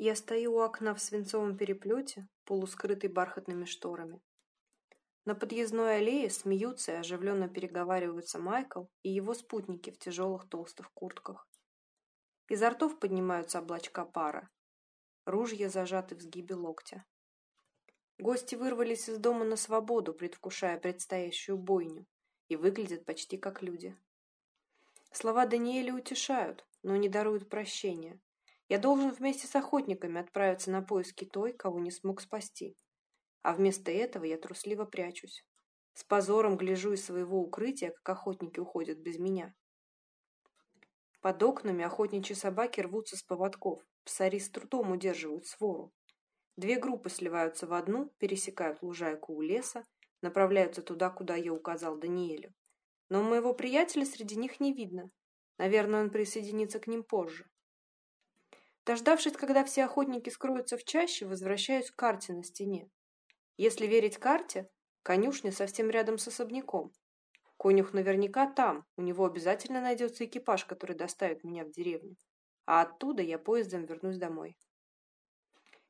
Я стою у окна в свинцовом переплете, полускрытый бархатными шторами. На подъездной аллее смеются и оживленно переговариваются Майкл и его спутники в тяжелых толстых куртках. Изо ртов поднимаются облачка пара. Ружья зажаты в сгибе локтя. Гости вырвались из дома на свободу, предвкушая предстоящую бойню, и выглядят почти как люди. Слова Даниэля утешают, но не даруют прощения. Я должен вместе с охотниками отправиться на поиски той, кого не смог спасти. А вместо этого я трусливо прячусь. С позором гляжу из своего укрытия, как охотники уходят без меня. Под окнами охотничьи собаки рвутся с поводков. Псари с трудом удерживают свору. Две группы сливаются в одну, пересекают лужайку у леса, направляются туда, куда я указал Даниэлю. Но моего приятеля среди них не видно. Наверное, он присоединится к ним позже. Дождавшись, когда все охотники скроются в чаще, возвращаюсь к карте на стене. Если верить карте, конюшня совсем рядом с особняком. Конюх наверняка там, у него обязательно найдется экипаж, который доставит меня в деревню. А оттуда я поездом вернусь домой.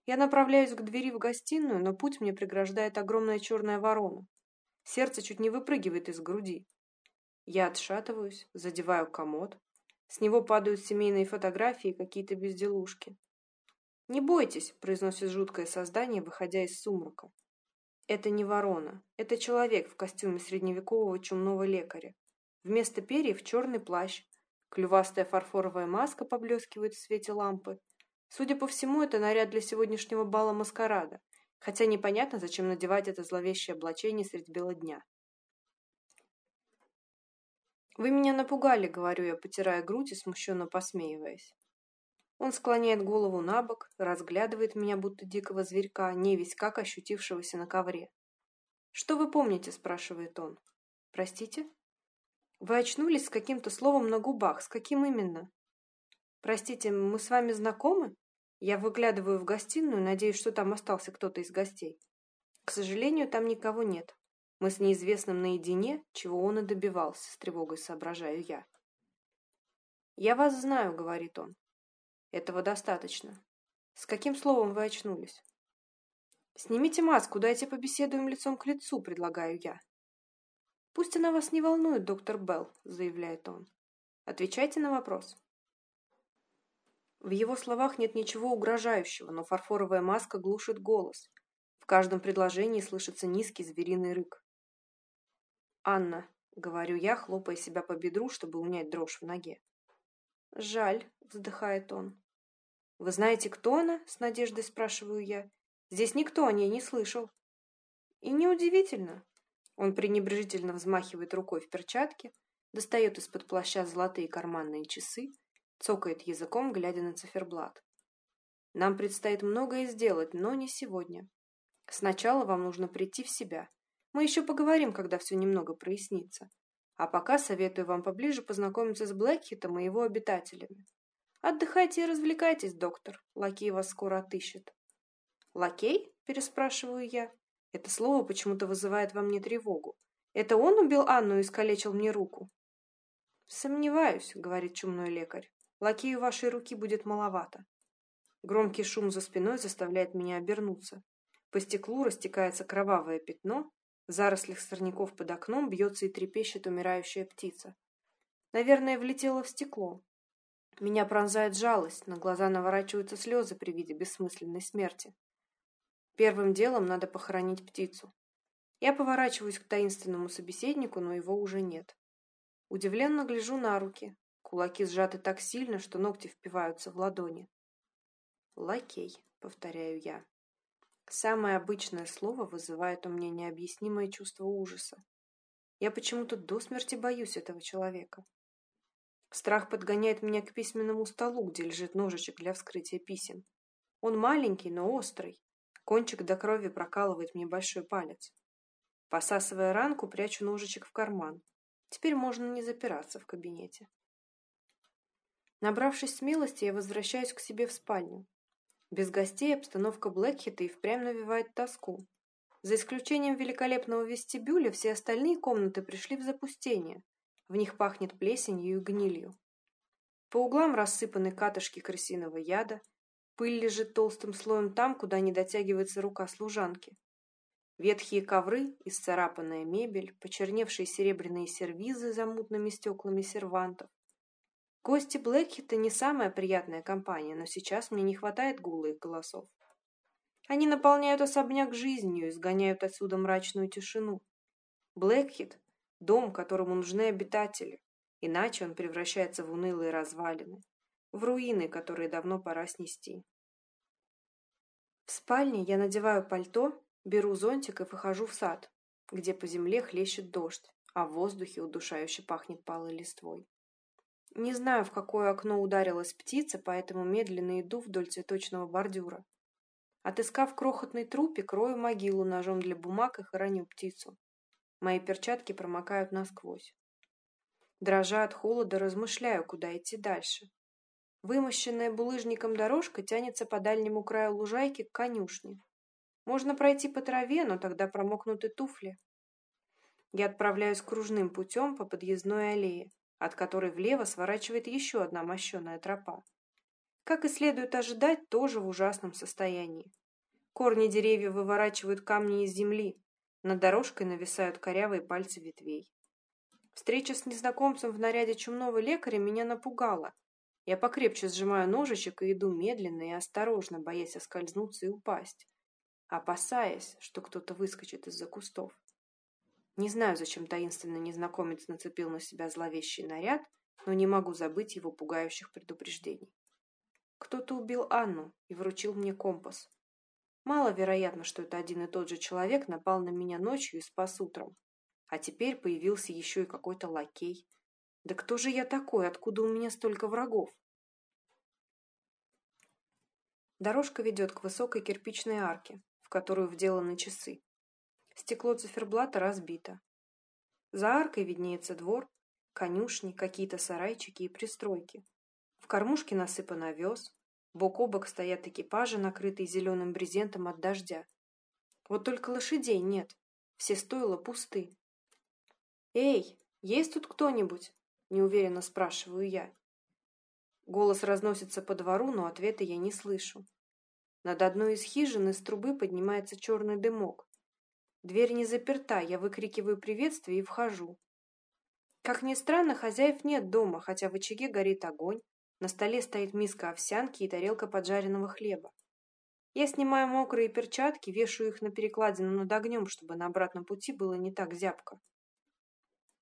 Я направляюсь к двери в гостиную, но путь мне преграждает огромная черная ворона. Сердце чуть не выпрыгивает из груди. Я отшатываюсь, задеваю комод, с него падают семейные фотографии и какие-то безделушки. «Не бойтесь», — произносит жуткое создание, выходя из сумрака. Это не ворона. Это человек в костюме средневекового чумного лекаря. Вместо перьев черный плащ. Клювастая фарфоровая маска поблескивает в свете лампы. Судя по всему, это наряд для сегодняшнего бала маскарада, хотя непонятно, зачем надевать это зловещее облачение средь бела дня. «Вы меня напугали», — говорю я, потирая грудь и смущенно посмеиваясь. Он склоняет голову на бок, разглядывает меня, будто дикого зверька, не весь как ощутившегося на ковре. «Что вы помните?» — спрашивает он. «Простите?» «Вы очнулись с каким-то словом на губах. С каким именно?» «Простите, мы с вами знакомы?» Я выглядываю в гостиную, надеюсь, что там остался кто-то из гостей. К сожалению, там никого нет. Мы с неизвестным наедине, чего он и добивался, с тревогой соображаю я. «Я вас знаю», — говорит он. «Этого достаточно. С каким словом вы очнулись?» «Снимите маску, дайте побеседуем лицом к лицу», — предлагаю я. «Пусть она вас не волнует, доктор Белл», — заявляет он. «Отвечайте на вопрос». В его словах нет ничего угрожающего, но фарфоровая маска глушит голос. В каждом предложении слышится низкий звериный рык. «Анна», — говорю я, хлопая себя по бедру, чтобы унять дрожь в ноге. «Жаль», — вздыхает он. «Вы знаете, кто она?» — с надеждой спрашиваю я. «Здесь никто о ней не слышал». «И неудивительно». Он пренебрежительно взмахивает рукой в перчатке, достает из-под плаща золотые карманные часы, цокает языком, глядя на циферблат. «Нам предстоит многое сделать, но не сегодня. Сначала вам нужно прийти в себя, мы еще поговорим, когда все немного прояснится. А пока советую вам поближе познакомиться с Блэкхитом и его обитателями. Отдыхайте и развлекайтесь, доктор. Лакей вас скоро отыщет. Лакей? Переспрашиваю я. Это слово почему-то вызывает во мне тревогу. Это он убил Анну и искалечил мне руку? Сомневаюсь, говорит чумной лекарь. Лакею вашей руки будет маловато. Громкий шум за спиной заставляет меня обернуться. По стеклу растекается кровавое пятно, в зарослях сорняков под окном бьется и трепещет умирающая птица. Наверное, влетела в стекло. Меня пронзает жалость, на глаза наворачиваются слезы при виде бессмысленной смерти. Первым делом надо похоронить птицу. Я поворачиваюсь к таинственному собеседнику, но его уже нет. Удивленно гляжу на руки. Кулаки сжаты так сильно, что ногти впиваются в ладони. «Лакей», — повторяю я. Самое обычное слово вызывает у меня необъяснимое чувство ужаса. Я почему-то до смерти боюсь этого человека. Страх подгоняет меня к письменному столу, где лежит ножичек для вскрытия писем. Он маленький, но острый. Кончик до крови прокалывает мне большой палец. Посасывая ранку, прячу ножичек в карман. Теперь можно не запираться в кабинете. Набравшись смелости, я возвращаюсь к себе в спальню. Без гостей обстановка Блэкхита и впрямь навевает тоску. За исключением великолепного вестибюля, все остальные комнаты пришли в запустение. В них пахнет плесенью и гнилью. По углам рассыпаны катышки крысиного яда, Пыль лежит толстым слоем там, куда не дотягивается рука служанки. Ветхие ковры, исцарапанная мебель, почерневшие серебряные сервизы за мутными стеклами сервантов. Гости Блэкхита не самая приятная компания, но сейчас мне не хватает гула их голосов. Они наполняют особняк жизнью, изгоняют отсюда мрачную тишину. Блэкхит – дом, которому нужны обитатели, иначе он превращается в унылые развалины, в руины, которые давно пора снести. В спальне я надеваю пальто, беру зонтик и выхожу в сад, где по земле хлещет дождь, а в воздухе удушающе пахнет палой листвой. Не знаю, в какое окно ударилась птица, поэтому медленно иду вдоль цветочного бордюра. Отыскав крохотный трупик, рою могилу ножом для бумаг и хороню птицу. Мои перчатки промокают насквозь. Дрожа от холода, размышляю, куда идти дальше. Вымощенная булыжником дорожка тянется по дальнему краю лужайки к конюшне. Можно пройти по траве, но тогда промокнут туфли. Я отправляюсь кружным путем по подъездной аллее, от которой влево сворачивает еще одна мощеная тропа. Как и следует ожидать, тоже в ужасном состоянии. Корни деревьев выворачивают камни из земли, над дорожкой нависают корявые пальцы ветвей. Встреча с незнакомцем в наряде чумного лекаря меня напугала. Я покрепче сжимаю ножичек и иду медленно и осторожно, боясь оскользнуться и упасть, опасаясь, что кто-то выскочит из-за кустов. Не знаю, зачем таинственный незнакомец нацепил на себя зловещий наряд, но не могу забыть его пугающих предупреждений. Кто-то убил Анну и вручил мне компас. Маловероятно, что это один и тот же человек напал на меня ночью и спас утром. А теперь появился еще и какой-то лакей. Да кто же я такой? Откуда у меня столько врагов? Дорожка ведет к высокой кирпичной арке, в которую вделаны часы. Стекло циферблата разбито. За аркой виднеется двор, конюшни, какие-то сарайчики и пристройки. В кормушке насыпан овес, бок о бок стоят экипажи, накрытые зеленым брезентом от дождя. Вот только лошадей нет, все стойла пусты. «Эй, есть тут кто-нибудь?» – неуверенно спрашиваю я. Голос разносится по двору, но ответа я не слышу. Над одной из хижин из трубы поднимается черный дымок. Дверь не заперта, я выкрикиваю приветствие и вхожу. Как ни странно, хозяев нет дома, хотя в очаге горит огонь, на столе стоит миска овсянки и тарелка поджаренного хлеба. Я снимаю мокрые перчатки, вешаю их на перекладину над огнем, чтобы на обратном пути было не так зябко.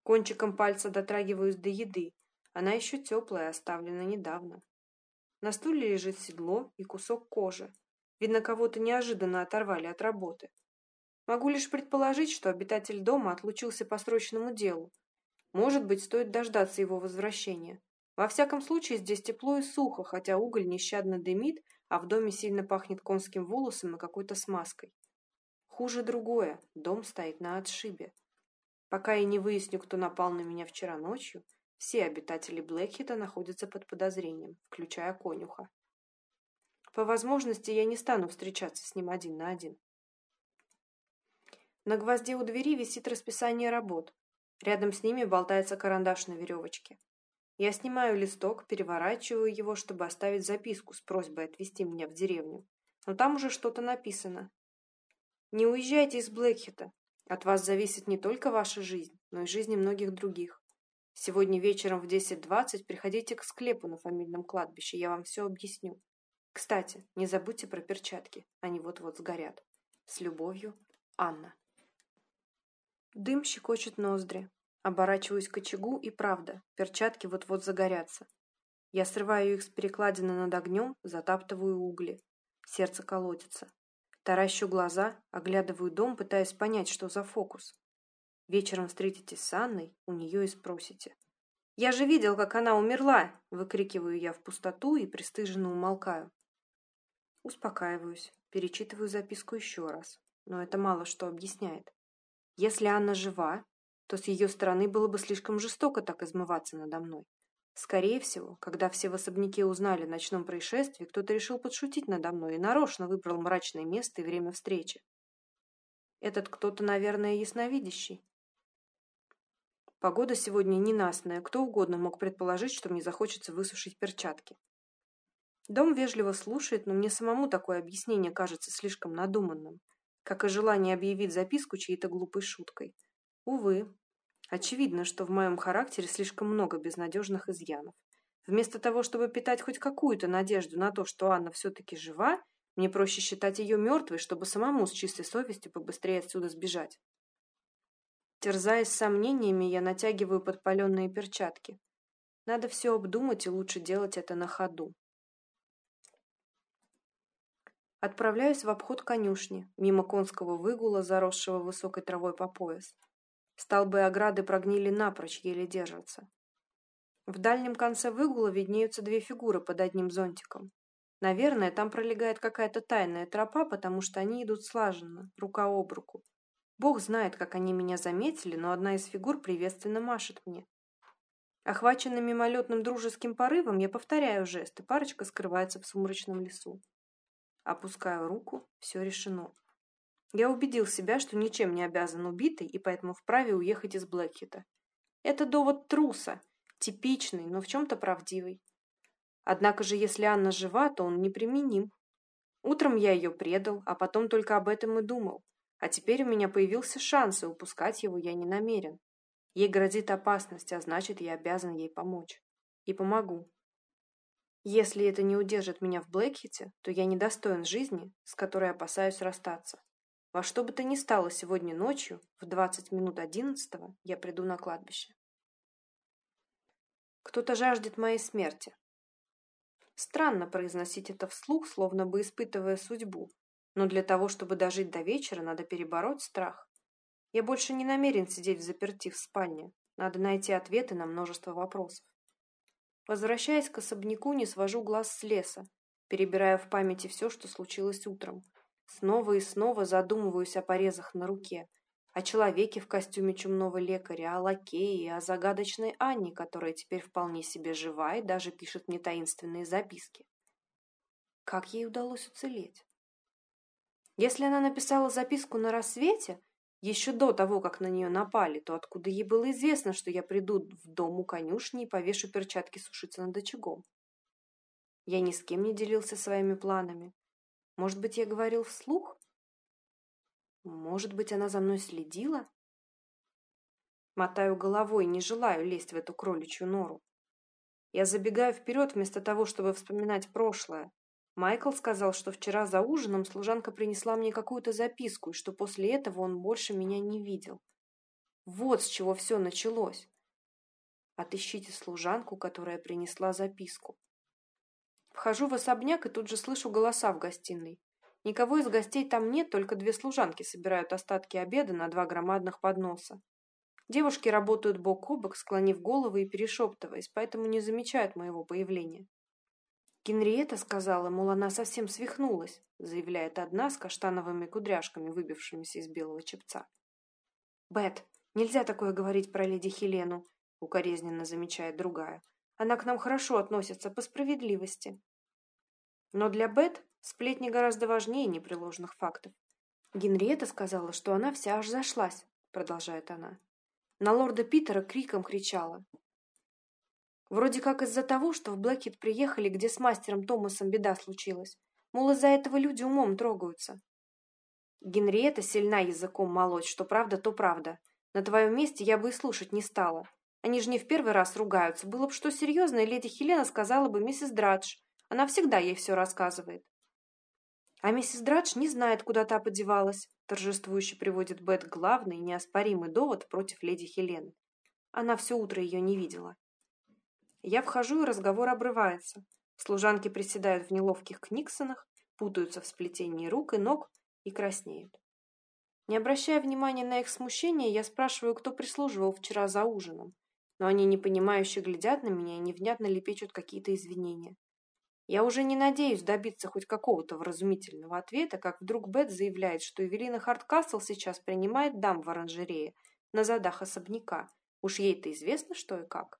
Кончиком пальца дотрагиваюсь до еды. Она еще теплая, оставлена недавно. На стуле лежит седло и кусок кожи. Видно, кого-то неожиданно оторвали от работы. Могу лишь предположить, что обитатель дома отлучился по срочному делу. Может быть, стоит дождаться его возвращения. Во всяком случае, здесь тепло и сухо, хотя уголь нещадно дымит, а в доме сильно пахнет конским волосом и какой-то смазкой. Хуже другое. Дом стоит на отшибе. Пока я не выясню, кто напал на меня вчера ночью, все обитатели Блэкхита находятся под подозрением, включая конюха. По возможности я не стану встречаться с ним один на один. На гвозде у двери висит расписание работ. Рядом с ними болтается карандаш на веревочке. Я снимаю листок, переворачиваю его, чтобы оставить записку с просьбой отвезти меня в деревню. Но там уже что-то написано. Не уезжайте из Блэкхита. От вас зависит не только ваша жизнь, но и жизни многих других. Сегодня вечером в 10.20 приходите к склепу на фамильном кладбище, я вам все объясню. Кстати, не забудьте про перчатки, они вот-вот сгорят. С любовью, Анна. Дым щекочет ноздри. Оборачиваюсь к очагу, и правда, перчатки вот-вот загорятся. Я срываю их с перекладины над огнем, затаптываю угли. Сердце колотится. Таращу глаза, оглядываю дом, пытаясь понять, что за фокус. Вечером встретитесь с Анной, у нее и спросите. «Я же видел, как она умерла!» – выкрикиваю я в пустоту и пристыженно умолкаю. Успокаиваюсь, перечитываю записку еще раз, но это мало что объясняет. Если Анна жива, то с ее стороны было бы слишком жестоко так измываться надо мной. Скорее всего, когда все в особняке узнали о ночном происшествии, кто-то решил подшутить надо мной и нарочно выбрал мрачное место и время встречи. Этот кто-то, наверное, ясновидящий. Погода сегодня ненастная, кто угодно мог предположить, что мне захочется высушить перчатки. Дом вежливо слушает, но мне самому такое объяснение кажется слишком надуманным, как и желание объявить записку чьей-то глупой шуткой. Увы, очевидно, что в моем характере слишком много безнадежных изъянов. Вместо того, чтобы питать хоть какую-то надежду на то, что Анна все-таки жива, мне проще считать ее мертвой, чтобы самому с чистой совестью побыстрее отсюда сбежать. Терзаясь сомнениями, я натягиваю подпаленные перчатки. Надо все обдумать, и лучше делать это на ходу. Отправляюсь в обход конюшни, мимо конского выгула, заросшего высокой травой по пояс. Столбы ограды прогнили напрочь, еле держатся. В дальнем конце выгула виднеются две фигуры под одним зонтиком. Наверное, там пролегает какая-то тайная тропа, потому что они идут слаженно, рука об руку. Бог знает, как они меня заметили, но одна из фигур приветственно машет мне. Охваченный мимолетным дружеским порывом, я повторяю жест, и парочка скрывается в сумрачном лесу. Опускаю руку, все решено. Я убедил себя, что ничем не обязан убитой, и поэтому вправе уехать из Блэкхита. Это довод труса, типичный, но в чем-то правдивый. Однако же, если Анна жива, то он неприменим. Утром я ее предал, а потом только об этом и думал. А теперь у меня появился шанс, и упускать его я не намерен. Ей грозит опасность, а значит, я обязан ей помочь. И помогу. Если это не удержит меня в Блэкхите, то я недостоин жизни, с которой опасаюсь расстаться. Во что бы то ни стало сегодня ночью, в 20 минут одиннадцатого, я приду на кладбище. Кто-то жаждет моей смерти. Странно произносить это вслух, словно бы испытывая судьбу, но для того, чтобы дожить до вечера, надо перебороть страх. Я больше не намерен сидеть в заперти в спальне. Надо найти ответы на множество вопросов. Возвращаясь к особняку, не свожу глаз с леса, перебирая в памяти все, что случилось утром. Снова и снова задумываюсь о порезах на руке, о человеке в костюме чумного лекаря, о лакее, о загадочной Анне, которая теперь вполне себе жива и даже пишет мне таинственные записки. Как ей удалось уцелеть? Если она написала записку на рассвете, еще до того, как на нее напали, то откуда ей было известно, что я приду в дом у конюшни и повешу перчатки сушиться над очагом? Я ни с кем не делился своими планами. Может быть, я говорил вслух? Может быть, она за мной следила? Мотаю головой, не желаю лезть в эту кроличью нору. Я забегаю вперед вместо того, чтобы вспоминать прошлое, Майкл сказал, что вчера за ужином служанка принесла мне какую-то записку, и что после этого он больше меня не видел. Вот с чего все началось. Отыщите служанку, которая принесла записку. Вхожу в особняк и тут же слышу голоса в гостиной. Никого из гостей там нет, только две служанки собирают остатки обеда на два громадных подноса. Девушки работают бок о бок, склонив головы и перешептываясь, поэтому не замечают моего появления. Генриетта сказала, мол, она совсем свихнулась, заявляет одна с каштановыми кудряшками, выбившимися из белого чепца. Бет, нельзя такое говорить про леди Хелену, укоризненно замечает другая. Она к нам хорошо относится по справедливости. Но для Бет сплетни гораздо важнее непреложных фактов. Генриетта сказала, что она вся аж зашлась, продолжает она. На лорда Питера криком кричала. Вроде как из-за того, что в Блэкхит приехали, где с мастером Томасом беда случилась. Мол, из-за этого люди умом трогаются. Генриетта сильна языком молоть, что правда, то правда. На твоем месте я бы и слушать не стала. Они же не в первый раз ругаются. Было бы что серьезное, леди Хелена сказала бы миссис Драдж. Она всегда ей все рассказывает. А миссис Драдж не знает, куда та подевалась, торжествующе приводит Бет главный неоспоримый довод против леди Хелены. Она все утро ее не видела. Я вхожу, и разговор обрывается. Служанки приседают в неловких книксонах, путаются в сплетении рук и ног и краснеют. Не обращая внимания на их смущение, я спрашиваю, кто прислуживал вчера за ужином. Но они непонимающе глядят на меня и невнятно лепечут какие-то извинения. Я уже не надеюсь добиться хоть какого-то вразумительного ответа, как вдруг Бет заявляет, что Эвелина Харткасл сейчас принимает дам в оранжерее на задах особняка. Уж ей-то известно, что и как.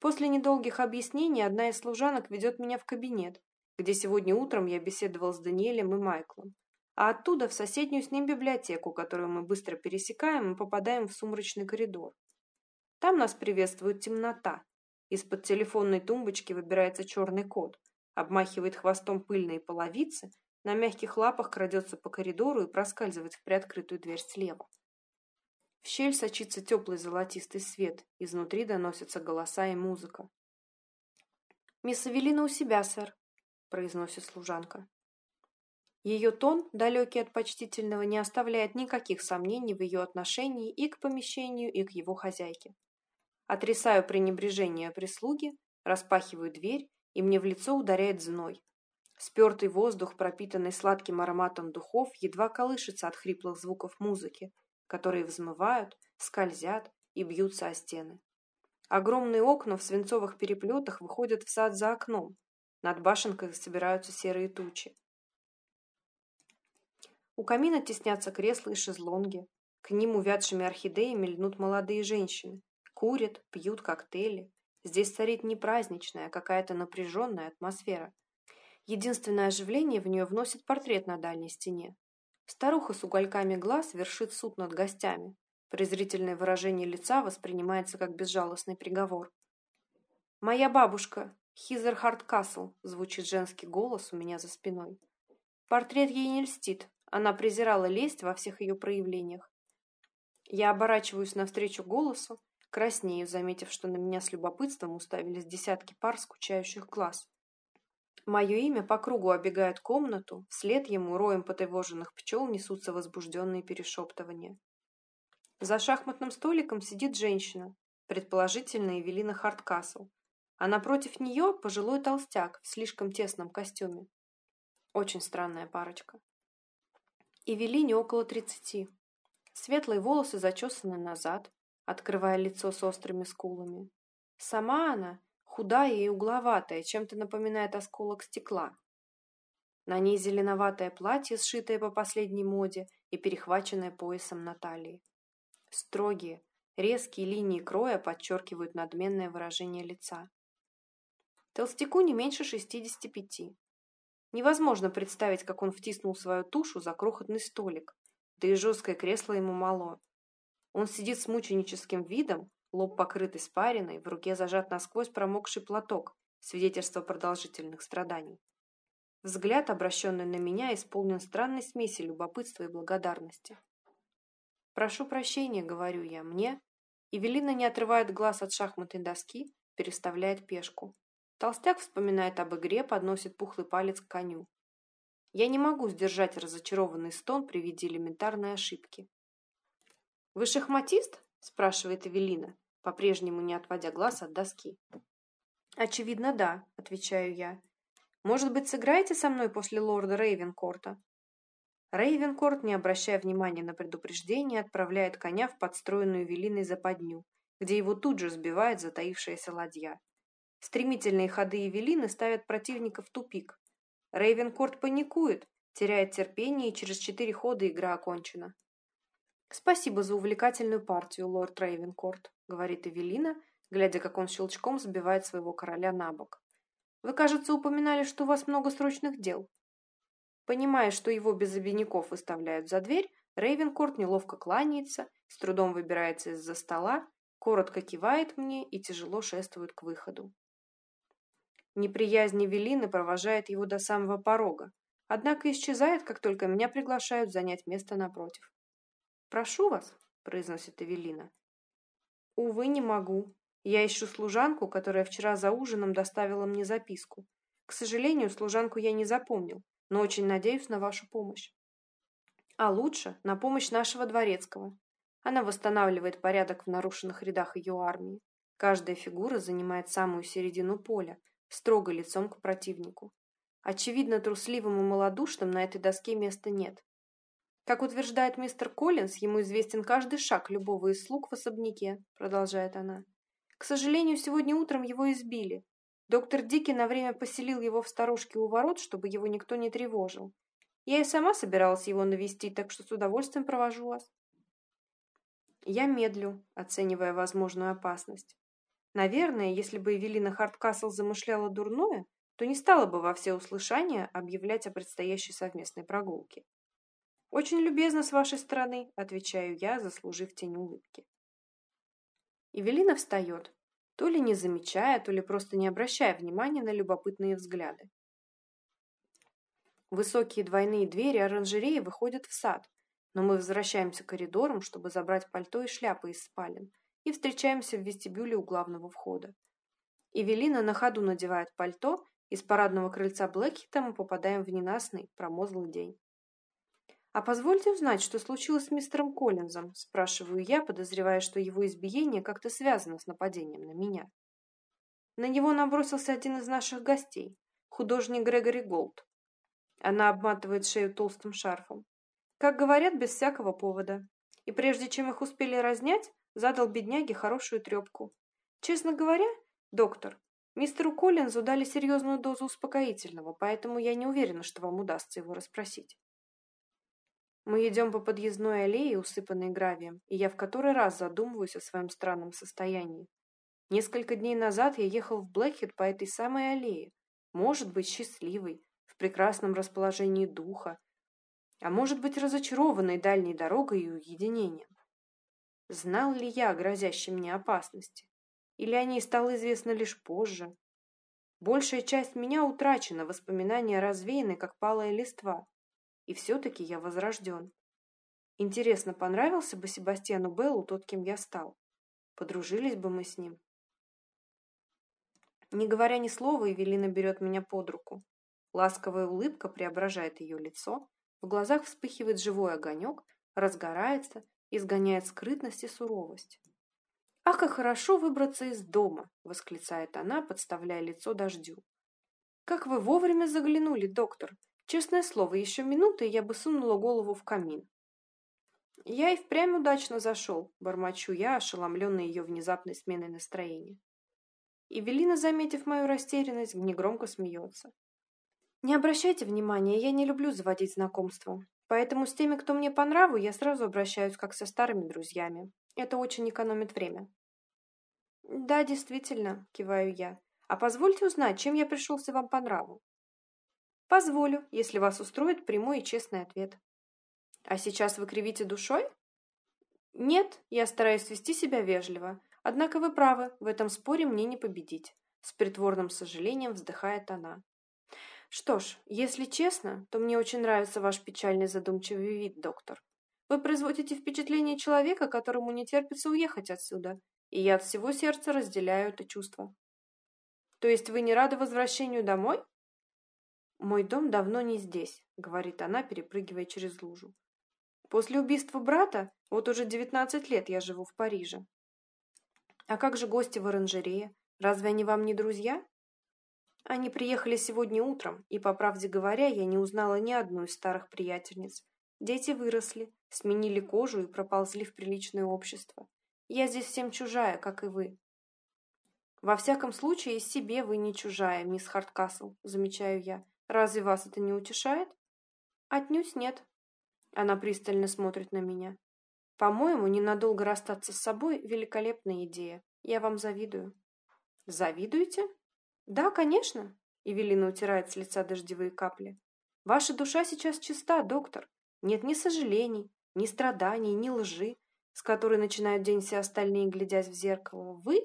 После недолгих объяснений одна из служанок ведет меня в кабинет, где сегодня утром я беседовал с Даниэлем и Майклом, а оттуда в соседнюю с ним библиотеку, которую мы быстро пересекаем и попадаем в сумрачный коридор. Там нас приветствует темнота. Из-под телефонной тумбочки выбирается черный кот, обмахивает хвостом пыльные половицы, на мягких лапах крадется по коридору и проскальзывает в приоткрытую дверь слева. В щель сочится теплый золотистый свет, изнутри доносятся голоса и музыка. «Мисс Эвелина у себя, сэр», — произносит служанка. Ее тон, далекий от почтительного, не оставляет никаких сомнений в ее отношении и к помещению, и к его хозяйке. Отрисаю пренебрежение прислуги, распахиваю дверь, и мне в лицо ударяет зной. Спертый воздух, пропитанный сладким ароматом духов, едва колышется от хриплых звуков музыки, которые взмывают, скользят и бьются о стены. Огромные окна в свинцовых переплетах выходят в сад за окном. Над башенкой собираются серые тучи. У камина теснятся кресла и шезлонги. К ним увядшими орхидеями льнут молодые женщины. Курят, пьют коктейли. Здесь царит не праздничная, а какая-то напряженная атмосфера. Единственное оживление в нее вносит портрет на дальней стене. Старуха с угольками глаз вершит суд над гостями. Презрительное выражение лица воспринимается как безжалостный приговор. «Моя бабушка, Хизер Хардкасл», — звучит женский голос у меня за спиной. Портрет ей не льстит, она презирала лесть во всех ее проявлениях. Я оборачиваюсь навстречу голосу, краснею, заметив, что на меня с любопытством уставились десятки пар скучающих глаз. Мое имя по кругу обегает комнату, вслед ему роем потревоженных пчел несутся возбужденные перешептывания. За шахматным столиком сидит женщина, предположительно Эвелина Хардкасл, а напротив нее пожилой толстяк в слишком тесном костюме. Очень странная парочка. Эвелине около тридцати. Светлые волосы зачесаны назад, открывая лицо с острыми скулами. Сама она худая и угловатая, чем-то напоминает осколок стекла. На ней зеленоватое платье, сшитое по последней моде и перехваченное поясом на талии. Строгие, резкие линии кроя подчеркивают надменное выражение лица. Толстяку не меньше шестидесяти пяти. Невозможно представить, как он втиснул свою тушу за крохотный столик, да и жесткое кресло ему мало. Он сидит с мученическим видом, лоб покрыт испариной, в руке зажат насквозь промокший платок, свидетельство продолжительных страданий. Взгляд, обращенный на меня, исполнен странной смеси любопытства и благодарности. «Прошу прощения», — говорю я, — «мне?» Евелина не отрывает глаз от шахматной доски, переставляет пешку. Толстяк вспоминает об игре, подносит пухлый палец к коню. Я не могу сдержать разочарованный стон при виде элементарной ошибки. «Вы шахматист?» – спрашивает Эвелина, по-прежнему не отводя глаз от доски. «Очевидно, да», – отвечаю я. «Может быть, сыграете со мной после лорда Рейвенкорта?» Рейвенкорт, не обращая внимания на предупреждение, отправляет коня в подстроенную Эвелиной западню, где его тут же сбивает затаившаяся ладья. Стремительные ходы Евелины ставят противника в тупик. Рейвенкорт паникует, теряет терпение, и через четыре хода игра окончена. «Спасибо за увлекательную партию, лорд Рейвенкорт», — говорит Эвелина, глядя, как он щелчком сбивает своего короля на бок. «Вы, кажется, упоминали, что у вас много срочных дел». Понимая, что его без обиняков выставляют за дверь, Рейвенкорт неловко кланяется, с трудом выбирается из-за стола, коротко кивает мне и тяжело шествует к выходу. Неприязнь Эвелины провожает его до самого порога, однако исчезает, как только меня приглашают занять место напротив. «Прошу вас», — произносит Эвелина. «Увы, не могу. Я ищу служанку, которая вчера за ужином доставила мне записку. К сожалению, служанку я не запомнил, но очень надеюсь на вашу помощь. А лучше на помощь нашего дворецкого. Она восстанавливает порядок в нарушенных рядах ее армии. Каждая фигура занимает самую середину поля, строго лицом к противнику. Очевидно, трусливым и малодушным на этой доске места нет. Как утверждает мистер Коллинз, ему известен каждый шаг любого из слуг в особняке, продолжает она. К сожалению, сегодня утром его избили. Доктор Дики на время поселил его в сторожке у ворот, чтобы его никто не тревожил. Я и сама собиралась его навестить, так что с удовольствием провожу вас. Я медлю, оценивая возможную опасность. Наверное, если бы Эвелина Хардкасл замышляла дурное, то не стала бы во всеуслышание объявлять о предстоящей совместной прогулке. «Очень любезно с вашей стороны», — отвечаю я, заслужив тень улыбки. Эвелина встает, то ли не замечая, то ли просто не обращая внимания на любопытные взгляды. Высокие двойные двери оранжереи выходят в сад, но мы возвращаемся коридором, чтобы забрать пальто и шляпы из спален, и встречаемся в вестибюле у главного входа. Эвелина на ходу надевает пальто, и с парадного крыльца Блэкхита мы попадаем в ненастный, промозглый день. «А позвольте узнать, что случилось с мистером Коллинзом?» – спрашиваю я, подозревая, что его избиение как-то связано с нападением на меня. На него набросился один из наших гостей, художник Грегори Голд. Она обматывает шею толстым шарфом. Как говорят, без всякого повода. И прежде чем их успели разнять, задал бедняге хорошую трепку. Честно говоря, доктор, мистеру Коллинзу дали серьезную дозу успокоительного, поэтому я не уверена, что вам удастся его расспросить. Мы идем по подъездной аллее, усыпанной гравием, и я в который раз задумываюсь о своем странном состоянии. Несколько дней назад я ехал в Блэкхед по этой самой аллее. Может быть, счастливый, в прекрасном расположении духа, а может быть разочарованной дальней дорогой и уединением. Знал ли я о грозящей мне опасности? Или о ней стало известно лишь позже? Большая часть меня утрачена, воспоминания развеяны, как палая листва. И все-таки я возрожден. Интересно, понравился бы Себастьяну Беллу тот, кем я стал? Подружились бы мы с ним? Не говоря ни слова, Эвелина берет меня под руку. Ласковая улыбка преображает ее лицо, в глазах вспыхивает живой огонек, разгорается, изгоняет скрытность и суровость. «Ах, как хорошо выбраться из дома!» — восклицает она, подставляя лицо дождю. «Как вы вовремя заглянули, доктор! Честное слово, еще минуты, и я бы сунула голову в камин». «Я и впрямь удачно зашел», — бормочу я, ошеломленный ее внезапной сменой настроения. Эвелина, заметив мою растерянность, негромко смеется. Не обращайте внимания, я не люблю заводить знакомства. Поэтому с теми, кто мне по нраву, я сразу обращаюсь как со старыми друзьями. Это очень экономит время. Да, действительно, киваю я. А позвольте узнать, чем я пришелся вам по нраву? Позволю, если вас устроит прямой и честный ответ. А сейчас вы кривите душой? Нет, я стараюсь вести себя вежливо. Однако вы правы, в этом споре мне не победить. С притворным сожалением вздыхает она. Что ж, если честно, то мне очень нравится ваш печальный задумчивый вид, доктор. Вы производите впечатление человека, которому не терпится уехать отсюда, и я от всего сердца разделяю это чувство. То есть вы не рады возвращению домой? Мой дом давно не здесь, говорит она, перепрыгивая через лужу. После убийства брата, вот уже девятнадцать лет я живу в Париже. А как же гости в оранжерее? Разве они вам не друзья? Они приехали сегодня утром, и, по правде говоря, я не узнала ни одну из старых приятельниц. Дети выросли, сменили кожу и проползли в приличное общество. Я здесь всем чужая, как и вы. Во всяком случае, себе вы не чужая, мисс Харткасл, замечаю я. Разве вас это не утешает? Отнюдь нет. Она пристально смотрит на меня. По-моему, ненадолго расстаться с собой – великолепная идея. Я вам завидую. Завидуете? Да, конечно. Эвелина утирает с лица дождевые капли. Ваша душа сейчас чиста, доктор. Нет ни сожалений, ни страданий, ни лжи, с которой начинают день все остальные, глядясь в зеркало. Вы?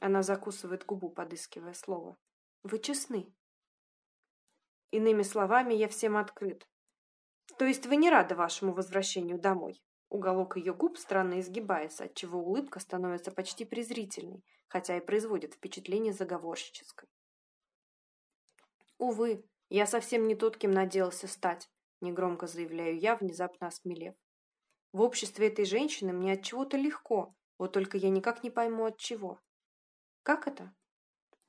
Она закусывает губу, подыскивая слово. Вы честны. Иными словами, я всем открыт. То есть вы не рады вашему возвращению домой? Уголок ее губ странно изгибается, отчего улыбка становится почти презрительной, хотя и производит впечатление заговорщической. «Увы, я совсем не тот, кем надеялся стать», — негромко заявляю я, внезапно осмелев. «В обществе этой женщины мне от чего-то легко, вот только я никак не пойму от чего». «Как это?»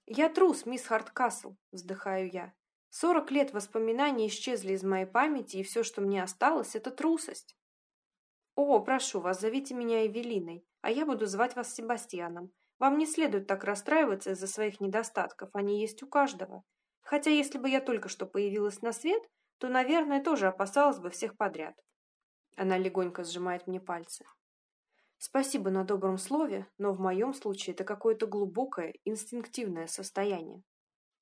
«Я трус, мисс Харткасл», — вздыхаю я. «Сорок лет воспоминаний исчезли из моей памяти, и все, что мне осталось, — это трусость». «О, прошу вас, зовите меня Эвелиной, а я буду звать вас Себастьяном. Вам не следует так расстраиваться из-за своих недостатков, они есть у каждого. Хотя если бы я только что появилась на свет, то, наверное, тоже опасалась бы всех подряд». Она легонько сжимает мне пальцы. Спасибо на добром слове, но в моем случае это какое-то глубокое, инстинктивное состояние.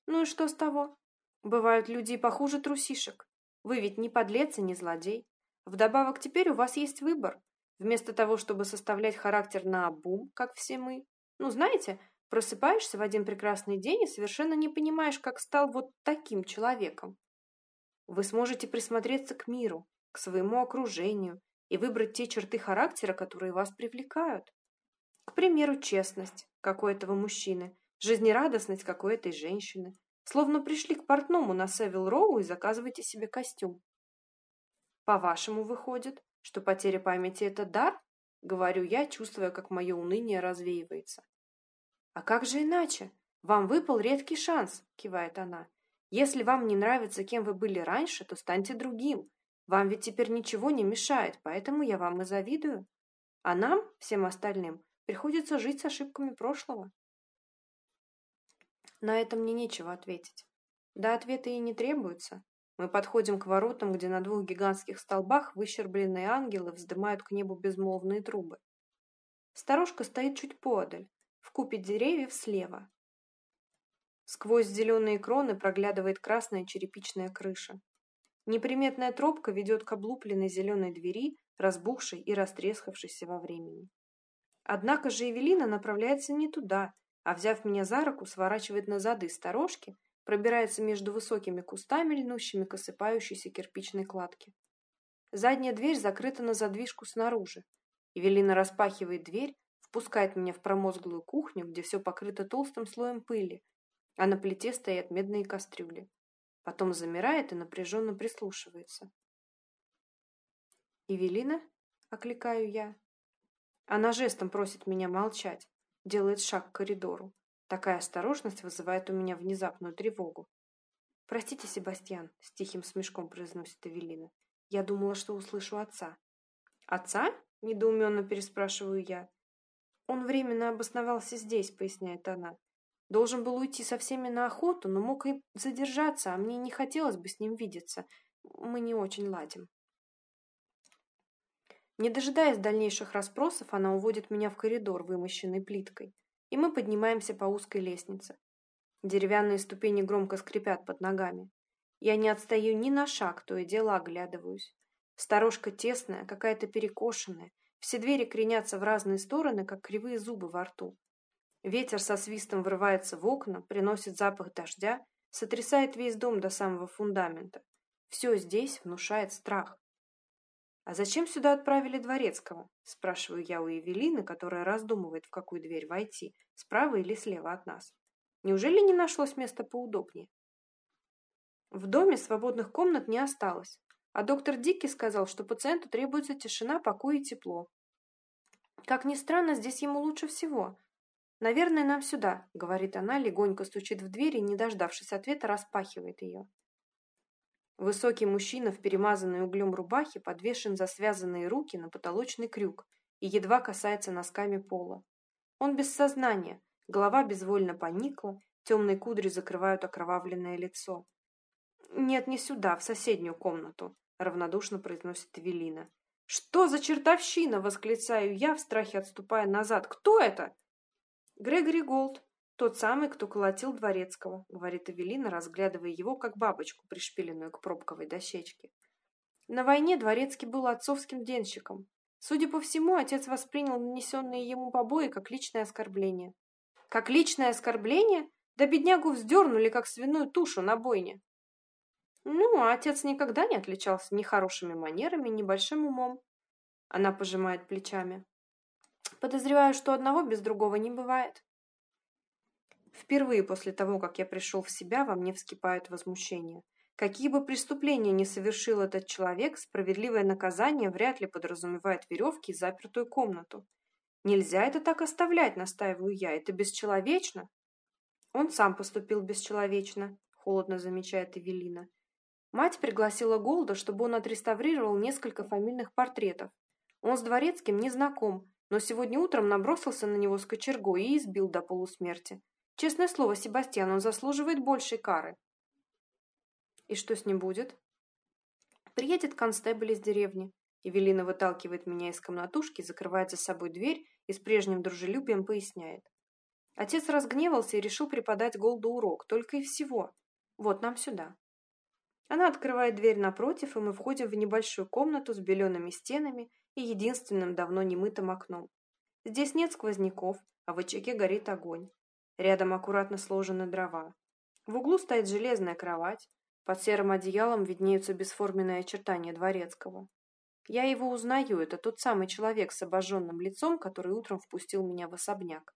Ну и что с того? Бывают люди похуже трусишек. Вы ведь не подлец и не злодей. Вдобавок теперь у вас есть выбор. Вместо того, чтобы составлять характер на обум, как все мы. Ну, знаете, просыпаешься в один прекрасный день и совершенно не понимаешь, как стал вот таким человеком. вы сможете присмотреться к миру, к своему окружению и выбрать те черты характера, которые вас привлекают. К примеру, честность, как у этого мужчины, жизнерадостность, как у этой женщины. Словно пришли к портному на Севил Роу и заказываете себе костюм. По-вашему, выходит, что потеря памяти – это дар? Говорю я, чувствуя, как мое уныние развеивается. А как же иначе? Вам выпал редкий шанс, кивает она. Если вам не нравится, кем вы были раньше, то станьте другим. Вам ведь теперь ничего не мешает, поэтому я вам и завидую. А нам, всем остальным, приходится жить с ошибками прошлого. На это мне нечего ответить. Да ответа и не требуется. Мы подходим к воротам, где на двух гигантских столбах выщербленные ангелы вздымают к небу безмолвные трубы. Старушка стоит чуть подаль, в купе деревьев слева. Сквозь зеленые кроны проглядывает красная черепичная крыша. Неприметная тропка ведет к облупленной зеленой двери, разбухшей и растрескавшейся во времени. Однако же Эвелина направляется не туда, а, взяв меня за руку, сворачивает на зады сторожки пробирается между высокими кустами, льнущими к осыпающейся кирпичной кладке. Задняя дверь закрыта на задвижку снаружи. Евелина распахивает дверь, впускает меня в промозглую кухню, где все покрыто толстым слоем пыли, а на плите стоят медные кастрюли. Потом замирает и напряженно прислушивается. «Евелина?» — окликаю я. Она жестом просит меня молчать, делает шаг к коридору. Такая осторожность вызывает у меня внезапную тревогу. «Простите, Себастьян», — с тихим смешком произносит Эвелина. «Я думала, что услышу отца». «Отца?» — недоуменно переспрашиваю я. «Он временно обосновался здесь», — поясняет она. «Должен был уйти со всеми на охоту, но мог и задержаться, а мне не хотелось бы с ним видеться. Мы не очень ладим». Не дожидаясь дальнейших расспросов, она уводит меня в коридор, вымощенный плиткой и мы поднимаемся по узкой лестнице. Деревянные ступени громко скрипят под ногами. Я не отстаю ни на шаг, то и дело оглядываюсь. Сторожка тесная, какая-то перекошенная. Все двери кренятся в разные стороны, как кривые зубы во рту. Ветер со свистом врывается в окна, приносит запах дождя, сотрясает весь дом до самого фундамента. Все здесь внушает страх. «А зачем сюда отправили Дворецкого?» – спрашиваю я у Евелины, которая раздумывает, в какую дверь войти, справа или слева от нас. «Неужели не нашлось места поудобнее?» В доме свободных комнат не осталось, а доктор Дикки сказал, что пациенту требуется тишина, покой и тепло. Как ни странно, здесь ему лучше всего. «Наверное, нам сюда», — говорит она, легонько стучит в дверь и, не дождавшись ответа, распахивает ее. Высокий мужчина в перемазанной углем рубахе подвешен за связанные руки на потолочный крюк и едва касается носками пола. Он без сознания, голова безвольно поникла, темные кудри закрывают окровавленное лицо. «Нет, не сюда, в соседнюю комнату», — равнодушно произносит Эвелина. «Что за чертовщина?» — восклицаю я, в страхе отступая назад. «Кто это?» «Грегори Голд», «Тот самый, кто колотил Дворецкого», — говорит Эвелина, разглядывая его, как бабочку, пришпиленную к пробковой дощечке. На войне Дворецкий был отцовским денщиком. Судя по всему, отец воспринял нанесенные ему побои как личное оскорбление. Как личное оскорбление? Да беднягу вздернули, как свиную тушу на бойне. Ну, а отец никогда не отличался ни хорошими манерами, ни большим умом. Она пожимает плечами. Подозреваю, что одного без другого не бывает. Впервые после того, как я пришел в себя, во мне вскипает возмущение. Какие бы преступления ни совершил этот человек, справедливое наказание вряд ли подразумевает веревки и запертую комнату. Нельзя это так оставлять, настаиваю я, это бесчеловечно. Он сам поступил бесчеловечно, холодно замечает Эвелина. Мать пригласила Голда, чтобы он отреставрировал несколько фамильных портретов. Он с дворецким не знаком, но сегодня утром набросился на него с кочергой и избил до полусмерти. Честное слово, Себастьян, он заслуживает большей кары. И что с ним будет? Приедет констебль из деревни. Евелина выталкивает меня из комнатушки, закрывает за собой дверь и с прежним дружелюбием поясняет. Отец разгневался и решил преподать Голду урок, только и всего. Вот нам сюда. Она открывает дверь напротив, и мы входим в небольшую комнату с белеными стенами и единственным давно немытым окном. Здесь нет сквозняков, а в очаге горит огонь. Рядом аккуратно сложены дрова. В углу стоит железная кровать. Под серым одеялом виднеются бесформенные очертания дворецкого. Я его узнаю, это тот самый человек с обожженным лицом, который утром впустил меня в особняк.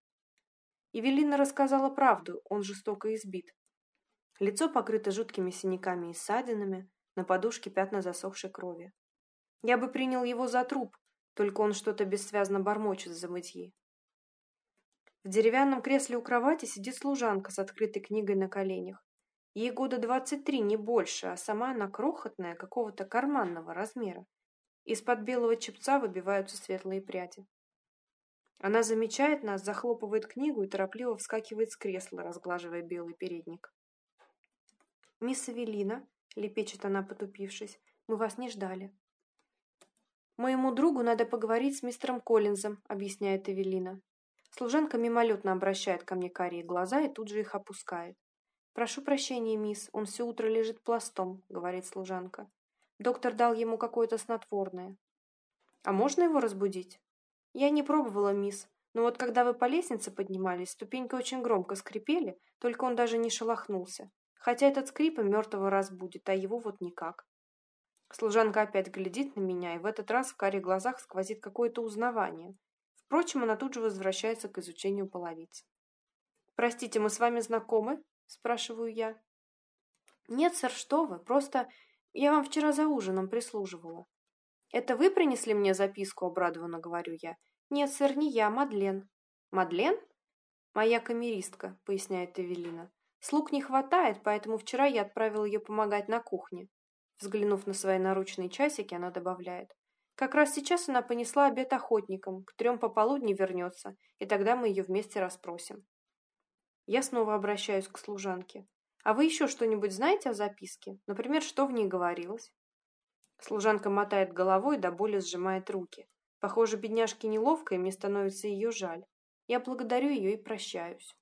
Евелина рассказала правду, он жестоко избит. Лицо покрыто жуткими синяками и ссадинами, на подушке пятна засохшей крови. Я бы принял его за труп, только он что-то бессвязно бормочет за мытьи. В деревянном кресле у кровати сидит служанка с открытой книгой на коленях. Ей года двадцать три, не больше, а сама она крохотная, какого-то карманного размера. Из-под белого чепца выбиваются светлые пряди. Она замечает нас, захлопывает книгу и торопливо вскакивает с кресла, разглаживая белый передник. «Мисс Эвелина», — лепечет она, потупившись, — «мы вас не ждали». «Моему другу надо поговорить с мистером Коллинзом», — объясняет Эвелина. Служанка мимолетно обращает ко мне карие глаза и тут же их опускает. «Прошу прощения, мисс, он все утро лежит пластом», — говорит служанка. Доктор дал ему какое-то снотворное. «А можно его разбудить?» «Я не пробовала, мисс, но вот когда вы по лестнице поднимались, ступеньки очень громко скрипели, только он даже не шелохнулся. Хотя этот скрип и мертвого разбудит, а его вот никак». Служанка опять глядит на меня, и в этот раз в карих глазах сквозит какое-то узнавание. Впрочем, она тут же возвращается к изучению половиц. «Простите, мы с вами знакомы?» – спрашиваю я. «Нет, сэр, что вы, просто я вам вчера за ужином прислуживала». «Это вы принесли мне записку?» – обрадованно говорю я. «Нет, сэр, не я, Мадлен». «Мадлен?» «Моя камеристка», – поясняет Эвелина. «Слуг не хватает, поэтому вчера я отправила ее помогать на кухне». Взглянув на свои наручные часики, она добавляет. «Как раз сейчас она понесла обед охотникам, к трем пополудни вернется, и тогда мы ее вместе расспросим». Я снова обращаюсь к служанке. А вы еще что-нибудь знаете о записке? Например, что в ней говорилось? Служанка мотает головой, до боли сжимает руки. Похоже, бедняжке неловко, и мне становится ее жаль. Я благодарю ее и прощаюсь.